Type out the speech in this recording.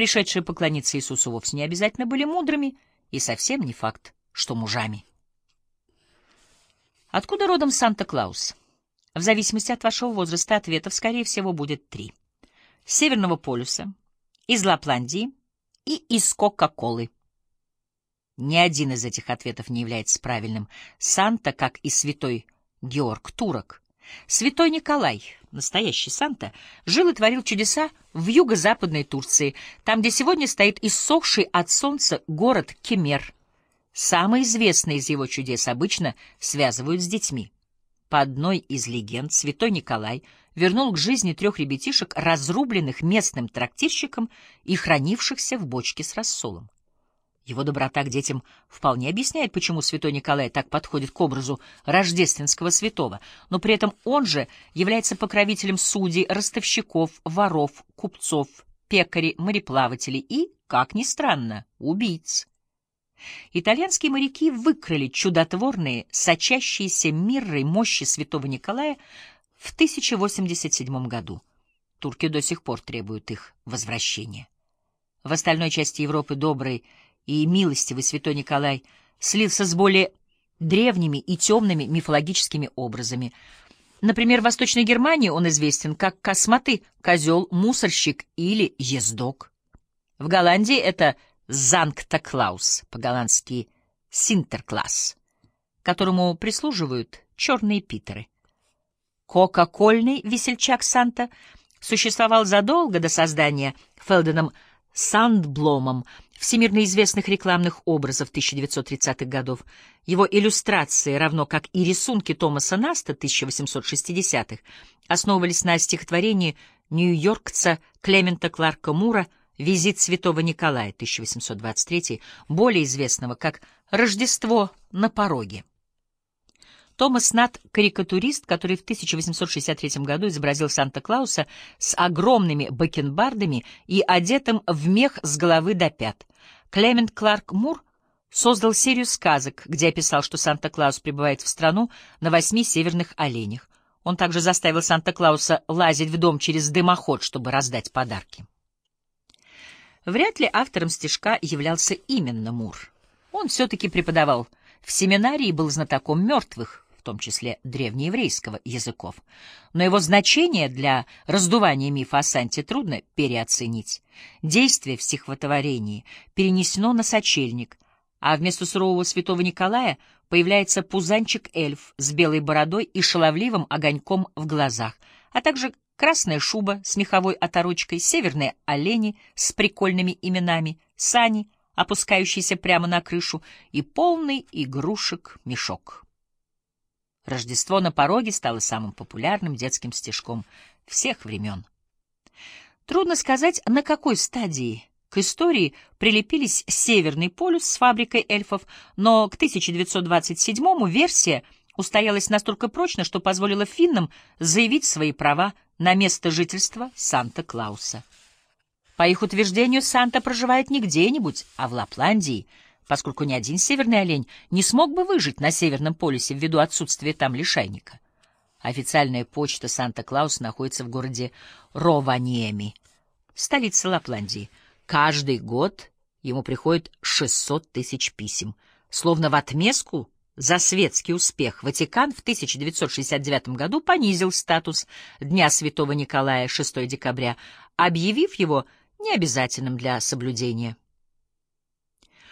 Пришедшие поклониться Иисусу вовсе не обязательно были мудрыми, и совсем не факт, что мужами. Откуда родом Санта-Клаус? В зависимости от вашего возраста ответов, скорее всего, будет три. С Северного полюса, из Лапландии и из Кока-Колы. Ни один из этих ответов не является правильным. Санта, как и святой Георг, турок. Святой Николай, настоящий Санта, жил и творил чудеса в юго-западной Турции, там, где сегодня стоит иссохший от солнца город Кемер. Самые известные из его чудес обычно связывают с детьми. По одной из легенд святой Николай вернул к жизни трех ребятишек, разрубленных местным трактирщиком и хранившихся в бочке с рассолом. Его доброта к детям вполне объясняет, почему святой Николай так подходит к образу рождественского святого, но при этом он же является покровителем судей, ростовщиков, воров, купцов, пекарей, мореплавателей и, как ни странно, убийц. Итальянские моряки выкрали чудотворные, сочащиеся миррой мощи святого Николая в 1087 году. Турки до сих пор требуют их возвращения. В остальной части Европы добрый и милостивый святой Николай слился с более древними и темными мифологическими образами. Например, в Восточной Германии он известен как косматый козел, мусорщик или ездок. В Голландии это Зангта-Клаус, по-голландски Синтеркласс, которому прислуживают черные питеры. Кока-кольный весельчак Санта существовал задолго до создания Фелденом Сандбломом всемирно известных рекламных образов 1930-х годов. Его иллюстрации, равно как и рисунки Томаса Наста 1860-х, основывались на стихотворении нью-йоркца Клемента Кларка Мура «Визит святого Николая» 1823, более известного как «Рождество на пороге». Томас Нат — карикатурист, который в 1863 году изобразил Санта-Клауса с огромными бакенбардами и одетым в мех с головы до пят. Клемент Кларк Мур создал серию сказок, где описал, что Санта-Клаус прибывает в страну на восьми северных оленях. Он также заставил Санта-Клауса лазить в дом через дымоход, чтобы раздать подарки. Вряд ли автором стишка являлся именно Мур. Он все-таки преподавал в семинарии и был знатоком мертвых, в том числе древнееврейского языков. Но его значение для раздувания мифа о Санте трудно переоценить. Действие в стихотворении перенесено на сочельник, а вместо сурового святого Николая появляется пузанчик-эльф с белой бородой и шаловливым огоньком в глазах, а также красная шуба с меховой оторочкой, северные олени с прикольными именами, сани, опускающиеся прямо на крышу, и полный игрушек мешок. Рождество на пороге стало самым популярным детским стишком всех времен. Трудно сказать, на какой стадии к истории прилепились Северный полюс с фабрикой эльфов, но к 1927-му версия устоялась настолько прочно, что позволила финнам заявить свои права на место жительства Санта-Клауса. По их утверждению, Санта проживает не где-нибудь, а в Лапландии — поскольку ни один северный олень не смог бы выжить на Северном полюсе ввиду отсутствия там лишайника. Официальная почта Санта-Клаус находится в городе Рованиеми, столице Лапландии. Каждый год ему приходит 600 тысяч писем. Словно в отместку за светский успех Ватикан в 1969 году понизил статус Дня Святого Николая 6 декабря, объявив его необязательным для соблюдения.